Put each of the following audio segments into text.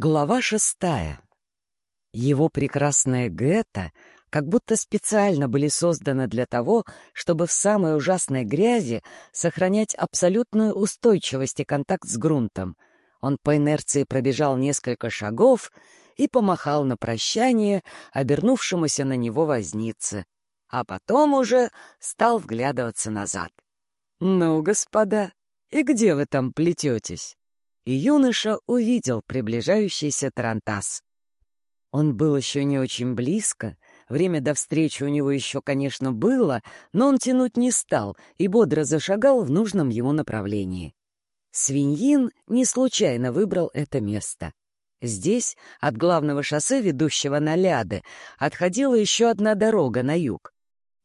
Глава шестая. Его прекрасная Гетта как будто специально были созданы для того, чтобы в самой ужасной грязи сохранять абсолютную устойчивость и контакт с грунтом. Он по инерции пробежал несколько шагов и помахал на прощание обернувшемуся на него вознице, а потом уже стал вглядываться назад. «Ну, господа, и где вы там плететесь?» И юноша увидел приближающийся Тарантас. Он был еще не очень близко, время до встречи у него еще, конечно, было, но он тянуть не стал и бодро зашагал в нужном ему направлении. Свиньин не случайно выбрал это место. Здесь, от главного шоссе, ведущего на Ляды, отходила еще одна дорога на юг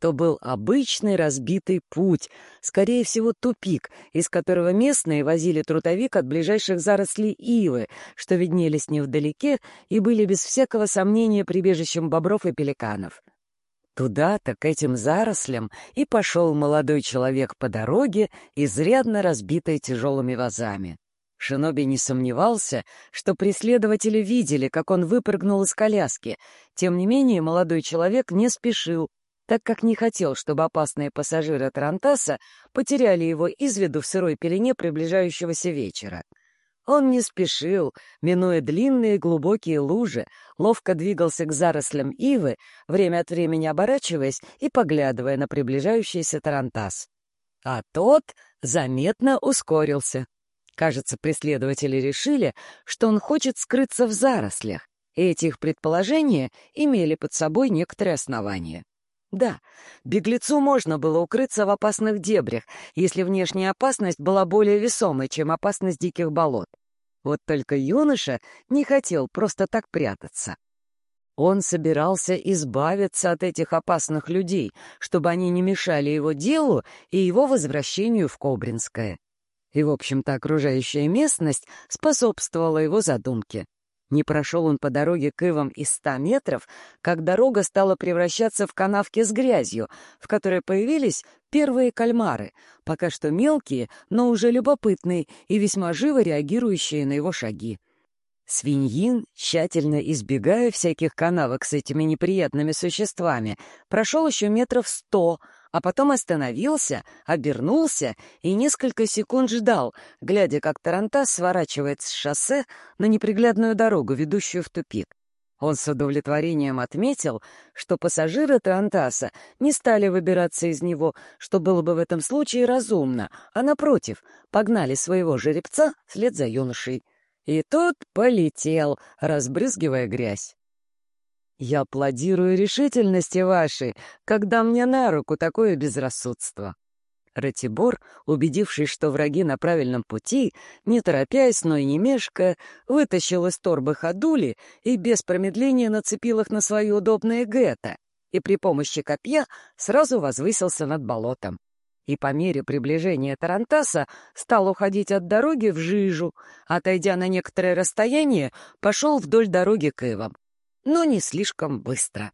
то был обычный разбитый путь, скорее всего, тупик, из которого местные возили трутовик от ближайших зарослей ивы, что виднелись невдалеке и были без всякого сомнения прибежищем бобров и пеликанов. Туда-то, к этим зарослям, и пошел молодой человек по дороге, изрядно разбитой тяжелыми вазами. Шиноби не сомневался, что преследователи видели, как он выпрыгнул из коляски. Тем не менее, молодой человек не спешил, так как не хотел, чтобы опасные пассажиры Тарантаса потеряли его из виду в сырой пелене приближающегося вечера. Он не спешил, минуя длинные глубокие лужи, ловко двигался к зарослям ивы, время от времени оборачиваясь и поглядывая на приближающийся Тарантас. А тот заметно ускорился. Кажется, преследователи решили, что он хочет скрыться в зарослях, и эти их предположения имели под собой некоторые основания. Да, беглецу можно было укрыться в опасных дебрях, если внешняя опасность была более весомой, чем опасность диких болот. Вот только юноша не хотел просто так прятаться. Он собирался избавиться от этих опасных людей, чтобы они не мешали его делу и его возвращению в Кобринское. И, в общем-то, окружающая местность способствовала его задумке. Не прошел он по дороге к Ивам и ста метров, как дорога стала превращаться в канавки с грязью, в которой появились первые кальмары, пока что мелкие, но уже любопытные и весьма живо реагирующие на его шаги. Свиньин, тщательно избегая всяких канавок с этими неприятными существами, прошел еще метров сто, а потом остановился, обернулся и несколько секунд ждал, глядя, как Тарантас сворачивает с шоссе на неприглядную дорогу, ведущую в тупик. Он с удовлетворением отметил, что пассажиры Тарантаса не стали выбираться из него, что было бы в этом случае разумно, а, напротив, погнали своего жеребца вслед за юношей. И тот полетел, разбрызгивая грязь. Я аплодирую решительности вашей, когда мне на руку такое безрассудство. Ратибор, убедившись, что враги на правильном пути, не торопясь, но и не мешкая, вытащил из торбы ходули и без промедления нацепил их на свои удобные гетто, и при помощи копья сразу возвысился над болотом. И по мере приближения Тарантаса стал уходить от дороги в жижу, отойдя на некоторое расстояние, пошел вдоль дороги к Ивам но не слишком быстро.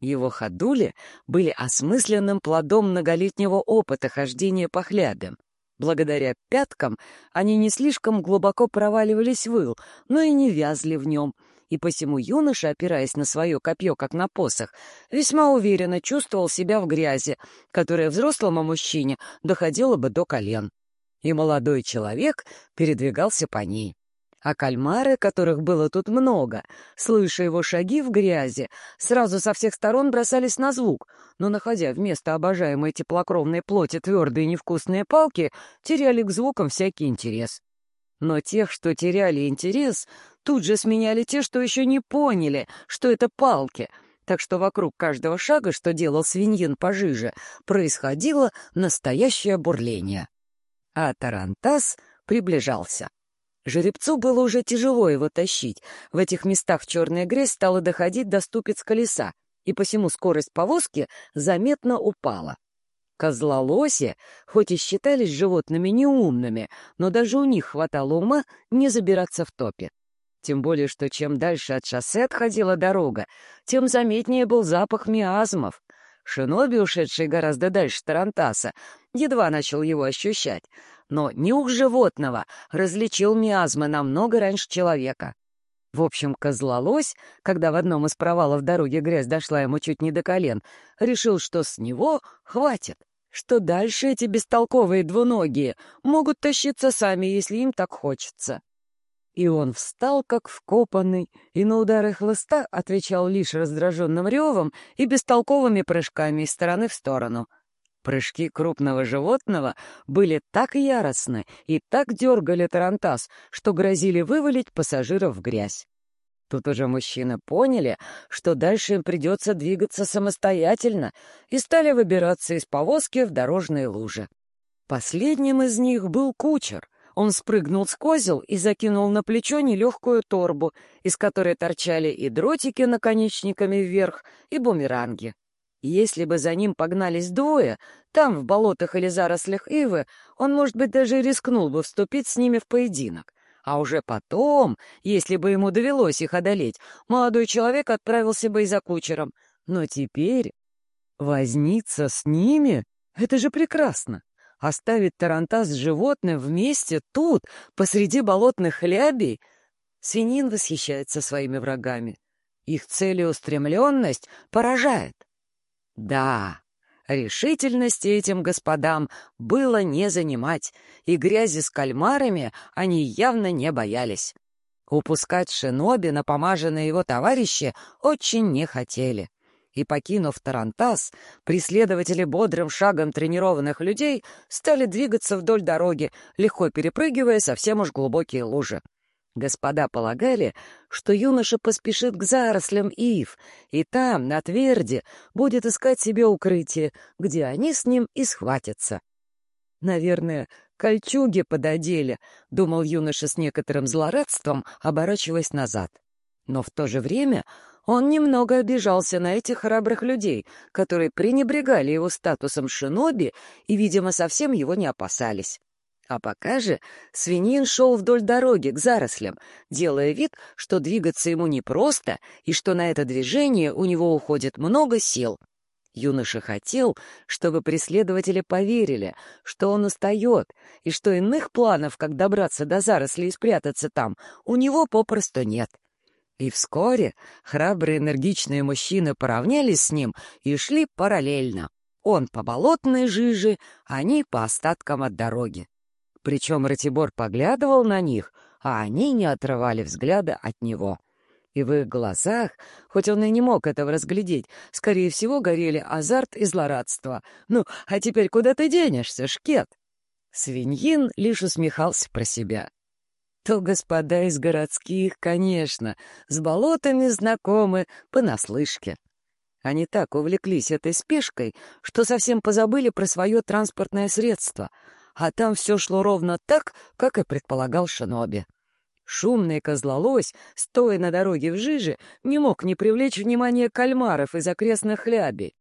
Его ходули были осмысленным плодом многолетнего опыта хождения по хлябям. Благодаря пяткам они не слишком глубоко проваливались в ил, но и не вязли в нем, и посему юноша, опираясь на свое копье, как на посох, весьма уверенно чувствовал себя в грязи, которая взрослому мужчине доходила бы до колен. И молодой человек передвигался по ней. А кальмары, которых было тут много, слыша его шаги в грязи, сразу со всех сторон бросались на звук, но, находя вместо обожаемой теплокровной плоти твердые невкусные палки, теряли к звукам всякий интерес. Но тех, что теряли интерес, тут же сменяли те, что еще не поняли, что это палки, так что вокруг каждого шага, что делал свиньин пожиже, происходило настоящее бурление. А Тарантас приближался. Жеребцу было уже тяжело его тащить. В этих местах черная грязь стала доходить до ступиц колеса, и посему скорость повозки заметно упала. Козлолоси, хоть и считались животными неумными, но даже у них хватало ума не забираться в топе. Тем более, что чем дальше от шоссе отходила дорога, тем заметнее был запах миазмов. Шиноби, ушедший гораздо дальше Тарантаса, едва начал его ощущать, но нюх животного различил миазмы намного раньше человека. В общем, козлолось, когда в одном из провалов дороги грязь дошла ему чуть не до колен, решил, что с него хватит, что дальше эти бестолковые двуногие могут тащиться сами, если им так хочется. И он встал, как вкопанный, и на удары хлыста отвечал лишь раздраженным ревом и бестолковыми прыжками из стороны в сторону. Прыжки крупного животного были так яростны и так дергали тарантас, что грозили вывалить пассажиров в грязь. Тут уже мужчины поняли, что дальше им придется двигаться самостоятельно, и стали выбираться из повозки в дорожные лужи. Последним из них был кучер — он спрыгнул с козел и закинул на плечо нелегкую торбу, из которой торчали и дротики наконечниками вверх, и бумеранги. Если бы за ним погнались двое, там, в болотах или зарослях ивы, он, может быть, даже рискнул бы вступить с ними в поединок. А уже потом, если бы ему довелось их одолеть, молодой человек отправился бы и за кучером. Но теперь возниться с ними — это же прекрасно. Оставить Тарантас с животным вместе тут, посреди болотных хлябей? Свинин восхищается своими врагами. Их целеустремленность поражает. Да, решительности этим господам было не занимать, и грязи с кальмарами они явно не боялись. Упускать шиноби на помаженные его товарищи очень не хотели и, покинув Тарантас, преследователи бодрым шагом тренированных людей стали двигаться вдоль дороги, легко перепрыгивая совсем уж глубокие лужи. Господа полагали, что юноша поспешит к зарослям ив, и там, на тверде, будет искать себе укрытие, где они с ним и схватятся. «Наверное, кольчуги пододели», — думал юноша с некоторым злорадством, оборачиваясь назад. Но в то же время он немного обижался на этих храбрых людей, которые пренебрегали его статусом шиноби и, видимо, совсем его не опасались. А пока же свинин шел вдоль дороги к зарослям, делая вид, что двигаться ему непросто и что на это движение у него уходит много сил. Юноша хотел, чтобы преследователи поверили, что он устает, и что иных планов, как добраться до зарослей и спрятаться там, у него попросту нет. И вскоре храбрые энергичные мужчины поравнялись с ним и шли параллельно. Он по болотной жиже, они по остаткам от дороги. Причем Ратибор поглядывал на них, а они не отрывали взгляда от него. И в их глазах, хоть он и не мог этого разглядеть, скорее всего, горели азарт и злорадство. «Ну, а теперь куда ты денешься, шкет?» Свиньин лишь усмехался про себя то господа из городских, конечно, с болотами знакомы понаслышке. Они так увлеклись этой спешкой, что совсем позабыли про свое транспортное средство, а там все шло ровно так, как и предполагал Шиноби. Шумный козлолось, стоя на дороге в жиже, не мог не привлечь внимание кальмаров из окрестных хлябей.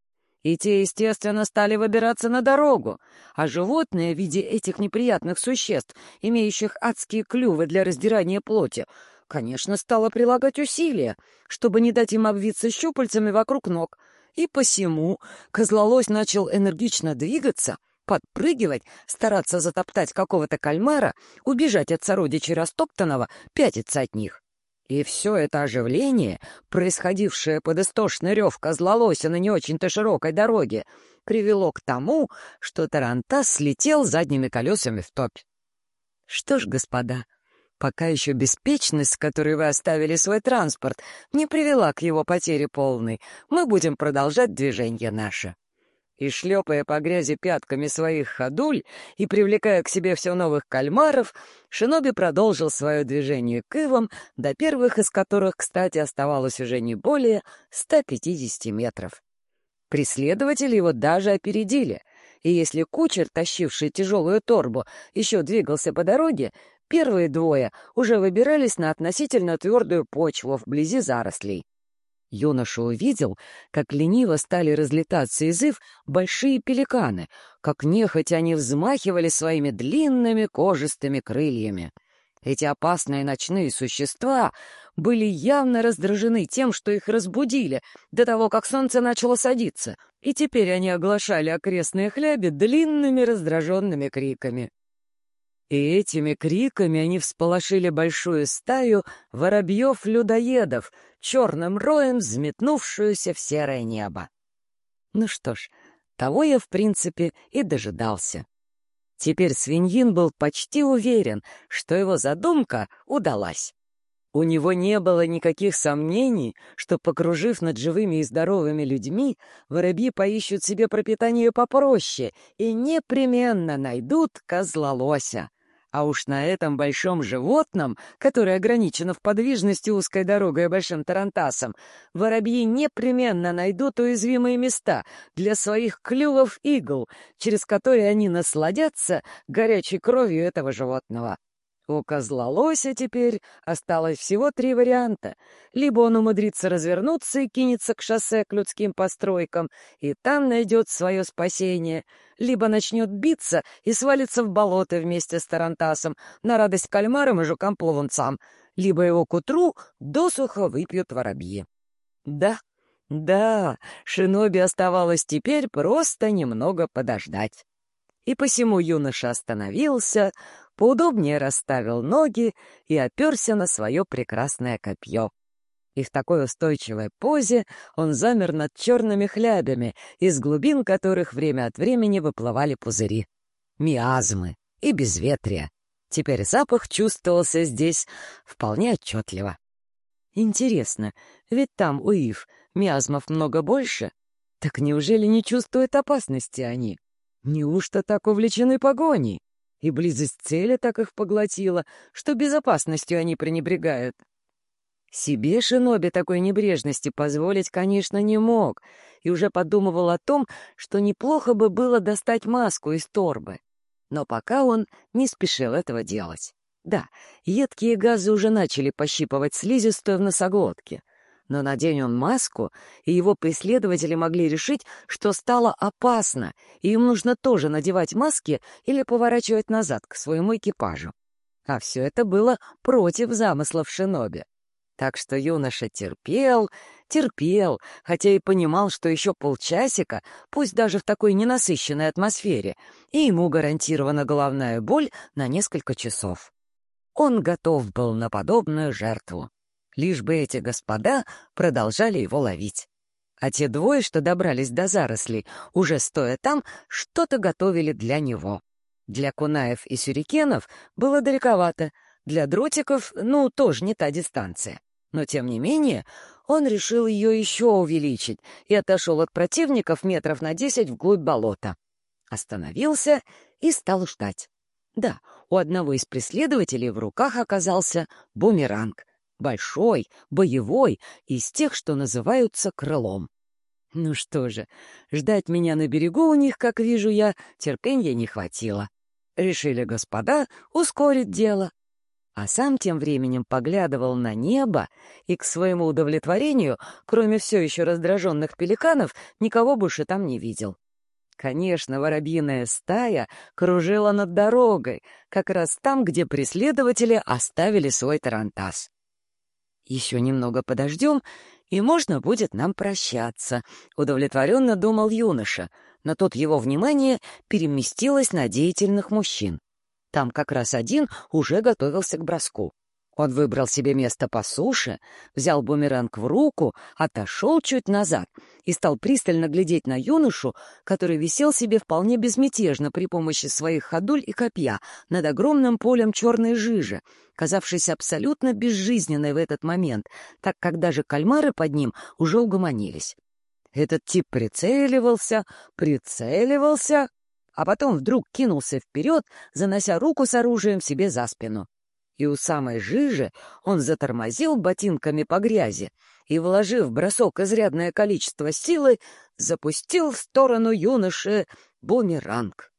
И те, естественно, стали выбираться на дорогу, а животные в виде этих неприятных существ, имеющих адские клювы для раздирания плоти, конечно, стало прилагать усилия, чтобы не дать им обвиться щупальцами вокруг ног. И посему козлолось начал энергично двигаться, подпрыгивать, стараться затоптать какого-то кальмара, убежать от сородичей растоптанного, пятиться от них. И все это оживление, происходившее под истошный рев козлолося на не очень-то широкой дороге, привело к тому, что Тарантас слетел задними колесами в топь. Что ж, господа, пока еще беспечность, с которой вы оставили свой транспорт, не привела к его потере полной, мы будем продолжать движение наше и, шлепая по грязи пятками своих ходуль и привлекая к себе все новых кальмаров, Шиноби продолжил свое движение к ивам, до первых из которых, кстати, оставалось уже не более 150 метров. Преследователи его даже опередили, и если кучер, тащивший тяжелую торбу, еще двигался по дороге, первые двое уже выбирались на относительно твердую почву вблизи зарослей. Юноша увидел, как лениво стали разлетаться из ив большие пеликаны, как нехотя они взмахивали своими длинными кожистыми крыльями. Эти опасные ночные существа были явно раздражены тем, что их разбудили до того, как солнце начало садиться, и теперь они оглашали окрестные хляби длинными раздраженными криками. И этими криками они всполошили большую стаю воробьев-людоедов, черным роем взметнувшуюся в серое небо. Ну что ж, того я, в принципе, и дожидался. Теперь свиньин был почти уверен, что его задумка удалась. У него не было никаких сомнений, что, покружив над живыми и здоровыми людьми, воробьи поищут себе пропитание попроще и непременно найдут козлолося. А уж на этом большом животном, которое ограничено в подвижности узкой дорогой и большим тарантасом, воробьи непременно найдут уязвимые места для своих клювов игл, через которые они насладятся горячей кровью этого животного. У козла-лося теперь осталось всего три варианта. Либо он умудрится развернуться и кинется к шоссе к людским постройкам, и там найдет свое спасение, либо начнет биться и свалится в болото вместе с Тарантасом на радость кальмарам и жукам-плавунцам, либо его к утру досуха выпьют воробьи. Да, да, Шиноби оставалось теперь просто немного подождать. И посему юноша остановился, поудобнее расставил ноги и оперся на свое прекрасное копье. И в такой устойчивой позе он замер над черными хлябями, из глубин которых время от времени выплывали пузыри. Миазмы и безветрие. Теперь запах чувствовался здесь вполне отчетливо. Интересно, ведь там у Ив миазмов много больше? Так неужели не чувствуют опасности они? Неужто так увлечены погоней? И близость цели так их поглотила, что безопасностью они пренебрегают. Себе Шиноби такой небрежности позволить, конечно, не мог, и уже подумывал о том, что неплохо бы было достать маску из торбы. Но пока он не спешил этого делать. Да, едкие газы уже начали пощипывать слизистую в носоглотке — но надень он маску, и его преследователи могли решить, что стало опасно, и им нужно тоже надевать маски или поворачивать назад к своему экипажу. А все это было против замыслов Шиноби. Так что юноша терпел, терпел, хотя и понимал, что еще полчасика, пусть даже в такой ненасыщенной атмосфере, и ему гарантирована головная боль на несколько часов. Он готов был на подобную жертву лишь бы эти господа продолжали его ловить. А те двое, что добрались до зарослей, уже стоя там, что-то готовили для него. Для кунаев и сюрикенов было далековато, для дротиков, ну, тоже не та дистанция. Но, тем не менее, он решил ее еще увеличить и отошел от противников метров на десять вглубь болота. Остановился и стал ждать. Да, у одного из преследователей в руках оказался бумеранг. Большой, боевой, из тех, что называются крылом. Ну что же, ждать меня на берегу у них, как вижу я, терпенья не хватило. Решили господа ускорить дело. А сам тем временем поглядывал на небо и, к своему удовлетворению, кроме все еще раздраженных пеликанов, никого больше там не видел. Конечно, воробьиная стая кружила над дорогой, как раз там, где преследователи оставили свой тарантас. Еще немного подождем, и можно будет нам прощаться, — удовлетворенно думал юноша, но тут его внимание переместилось на деятельных мужчин. Там как раз один уже готовился к броску. Он выбрал себе место по суше, взял бумеранг в руку, отошел чуть назад и стал пристально глядеть на юношу, который висел себе вполне безмятежно при помощи своих ходуль и копья над огромным полем черной жижи, казавшейся абсолютно безжизненной в этот момент, так как даже кальмары под ним уже угомонились. Этот тип прицеливался, прицеливался, а потом вдруг кинулся вперед, занося руку с оружием себе за спину и у самой жижи он затормозил ботинками по грязи и, вложив в бросок изрядное количество силы, запустил в сторону юноши бумеранг.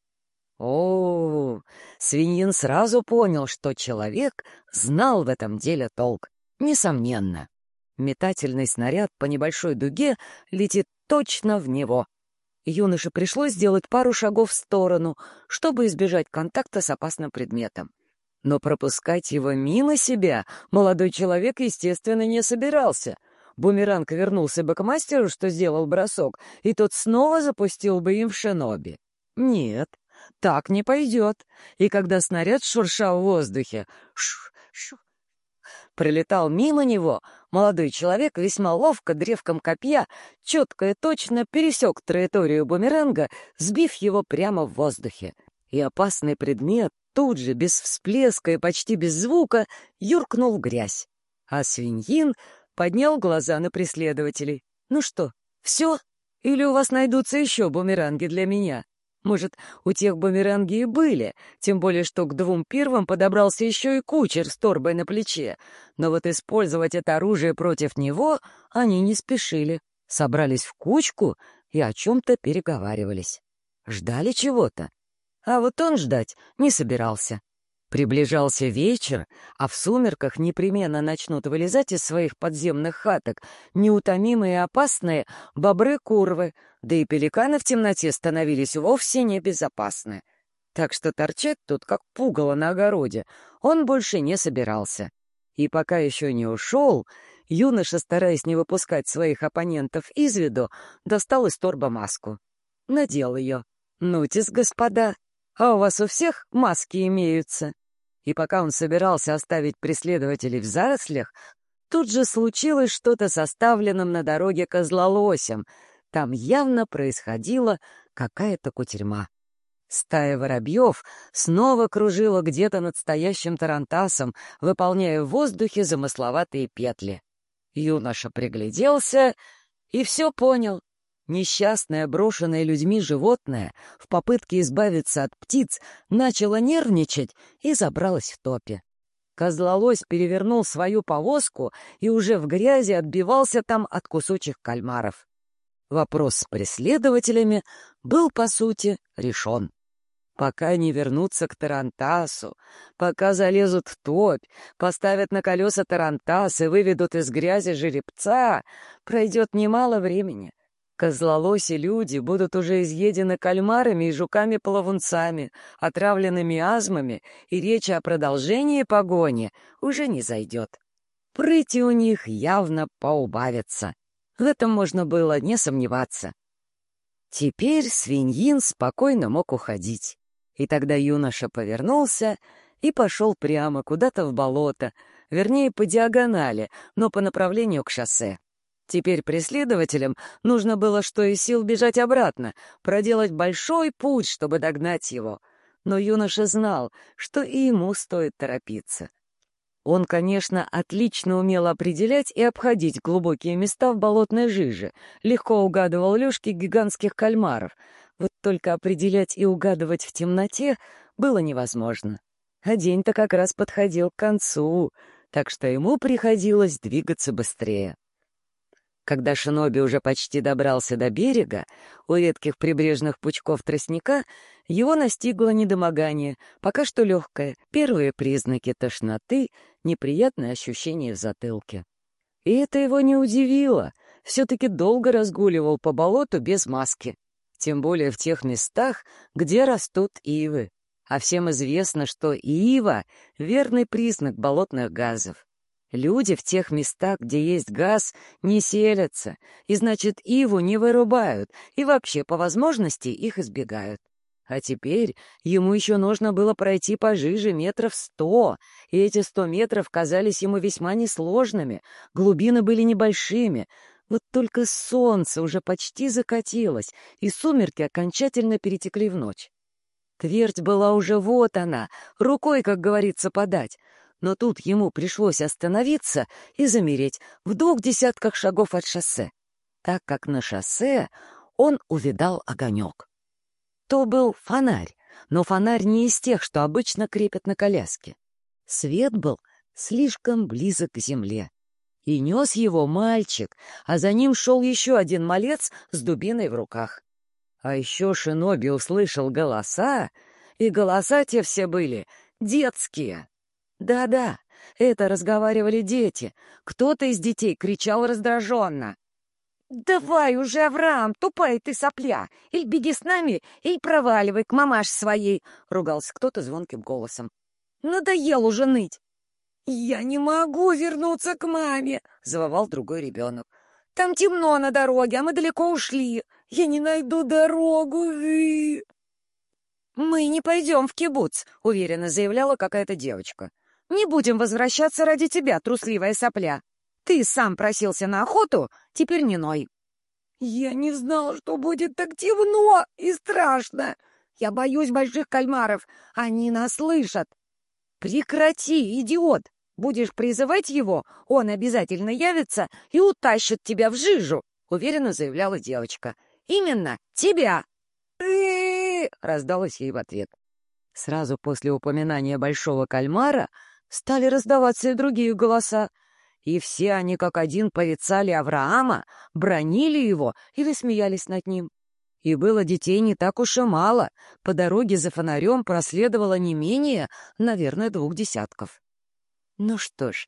О, свиньин сразу понял, что человек знал в этом деле толк. Несомненно. Метательный снаряд по небольшой дуге летит точно в него. Юноше пришлось сделать пару шагов в сторону, чтобы избежать контакта с опасным предметом. Но пропускать его мимо себя молодой человек, естественно, не собирался. Бумеранг вернулся бы к мастеру, что сделал бросок, и тот снова запустил бы им в шиноби. Нет, Так не пойдет. И когда снаряд шуршал в воздухе, шу, шу, пролетал мимо него, молодой человек весьма ловко древком копья четко и точно пересек траекторию бумеранга, сбив его прямо в воздухе. И опасный предмет тут же, без всплеска и почти без звука, юркнул в грязь. А свиньин поднял глаза на преследователей. «Ну что, все? Или у вас найдутся еще бумеранги для меня?» Может, у тех бумеранги и были, тем более что к двум первым подобрался еще и кучер с торбой на плече. Но вот использовать это оружие против него они не спешили. Собрались в кучку и о чем-то переговаривались. Ждали чего-то. А вот он ждать не собирался. Приближался вечер, а в сумерках непременно начнут вылезать из своих подземных хаток неутомимые и опасные бобры-курвы, да и пеликаны в темноте становились вовсе небезопасны. Так что торчать тут, как пугало на огороде, он больше не собирался. И пока еще не ушел, юноша, стараясь не выпускать своих оппонентов из виду, достал из торба маску. Надел ее. «Нутис, господа, а у вас у всех маски имеются?» И пока он собирался оставить преследователей в зарослях, тут же случилось что-то с оставленным на дороге козлолосем. Там явно происходила какая-то кутерьма. Стая воробьев снова кружила где-то над стоящим тарантасом, выполняя в воздухе замысловатые петли. Юноша пригляделся и все понял. Несчастное, брошенное людьми животное в попытке избавиться от птиц начало нервничать и забралось в топе. Козлолось перевернул свою повозку и уже в грязи отбивался там от кусочих кальмаров. Вопрос с преследователями был, по сути, решен. Пока не вернутся к Тарантасу, пока залезут в топь, поставят на колеса Тарантас и выведут из грязи жеребца, пройдет немало времени. Козлолоси люди будут уже изъедены кальмарами и жуками-плавунцами, отравленными азмами, и речи о продолжении погони уже не зайдет. Прыти у них явно поубавится. В этом можно было не сомневаться. Теперь свиньин спокойно мог уходить. И тогда юноша повернулся и пошел прямо куда-то в болото, вернее, по диагонали, но по направлению к шоссе. Теперь преследователям нужно было что из сил бежать обратно, проделать большой путь, чтобы догнать его. Но юноша знал, что и ему стоит торопиться. Он, конечно, отлично умел определять и обходить глубокие места в болотной жиже, легко угадывал лёжки гигантских кальмаров. Вот только определять и угадывать в темноте было невозможно. А день-то как раз подходил к концу, так что ему приходилось двигаться быстрее. Когда Шиноби уже почти добрался до берега, у редких прибрежных пучков тростника его настигло недомогание, пока что легкое, первые признаки тошноты, неприятное ощущение в затылке. И это его не удивило, все-таки долго разгуливал по болоту без маски, тем более в тех местах, где растут ивы. А всем известно, что ива — верный признак болотных газов. Люди в тех местах, где есть газ, не селятся, и, значит, иву не вырубают, и вообще, по возможности, их избегают. А теперь ему еще нужно было пройти пожиже метров сто, и эти сто метров казались ему весьма несложными, глубины были небольшими, вот только солнце уже почти закатилось, и сумерки окончательно перетекли в ночь. Твердь была уже вот она, рукой, как говорится, подать, но тут ему пришлось остановиться и замереть в двух десятках шагов от шоссе, так как на шоссе он увидал огонек. То был фонарь, но фонарь не из тех, что обычно крепят на коляске. Свет был слишком близок к земле. И нес его мальчик, а за ним шел еще один малец с дубиной в руках. А еще Шиноби услышал голоса, и голоса те все были детские. Да-да, это разговаривали дети. Кто-то из детей кричал раздраженно. «Давай уже, Авраам, тупая ты сопля! Или беги с нами, или проваливай к мамаш своей!» — ругался кто-то звонким голосом. «Надоел уже ныть!» «Я не могу вернуться к маме!» — завывал другой ребенок. «Там темно на дороге, а мы далеко ушли. Я не найду дорогу, Ви!» «Мы не пойдем в кибуц», — уверенно заявляла какая-то девочка. «Не будем возвращаться ради тебя, трусливая сопля. Ты сам просился на охоту, теперь не ной». «Я не знала, что будет так темно и страшно. Я боюсь больших кальмаров, они нас слышат». «Прекрати, идиот! Будешь призывать его, он обязательно явится и утащит тебя в жижу», — уверенно заявляла девочка. «Именно тебя!» раздалось ей в ответ. Сразу после упоминания большого кальмара стали раздаваться и другие голоса, и все они как один порицали Авраама, бронили его или смеялись над ним. И было детей не так уж и мало, по дороге за фонарем проследовало не менее, наверное, двух десятков. Ну что ж,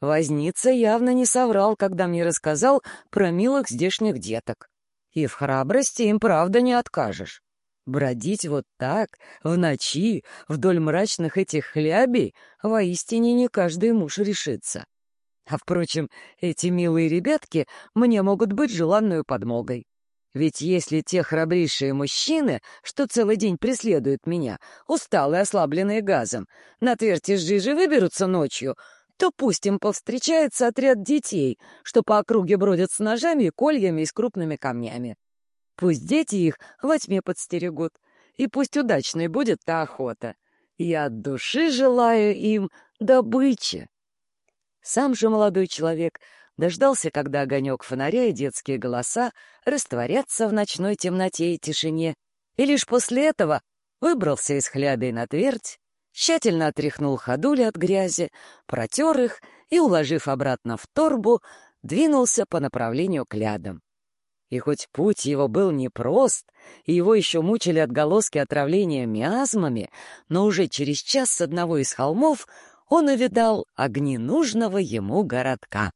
возница явно не соврал, когда мне рассказал про милых здешних деток. И в храбрости им правда не откажешь. Бродить вот так, в ночи, вдоль мрачных этих хлябей, воистине не каждый муж решится. А, впрочем, эти милые ребятки мне могут быть желанную подмогой. Ведь если те храбрейшие мужчины, что целый день преследуют меня, усталые, ослабленные газом, на тверти жижи выберутся ночью, то пусть им повстречается отряд детей, что по округе бродят с ножами, кольями и с крупными камнями. Пусть дети их во тьме подстерегут, и пусть удачной будет та охота. Я от души желаю им добычи. Сам же молодой человек дождался, когда огонек фонаря и детские голоса растворятся в ночной темноте и тишине, и лишь после этого выбрался из хляби на твердь, тщательно отряхнул ходули от грязи, протер их и, уложив обратно в торбу, двинулся по направлению к лядам. И хоть путь его был непрост, и его еще мучили отголоски отравления миазмами, но уже через час с одного из холмов он увидал огни нужного ему городка.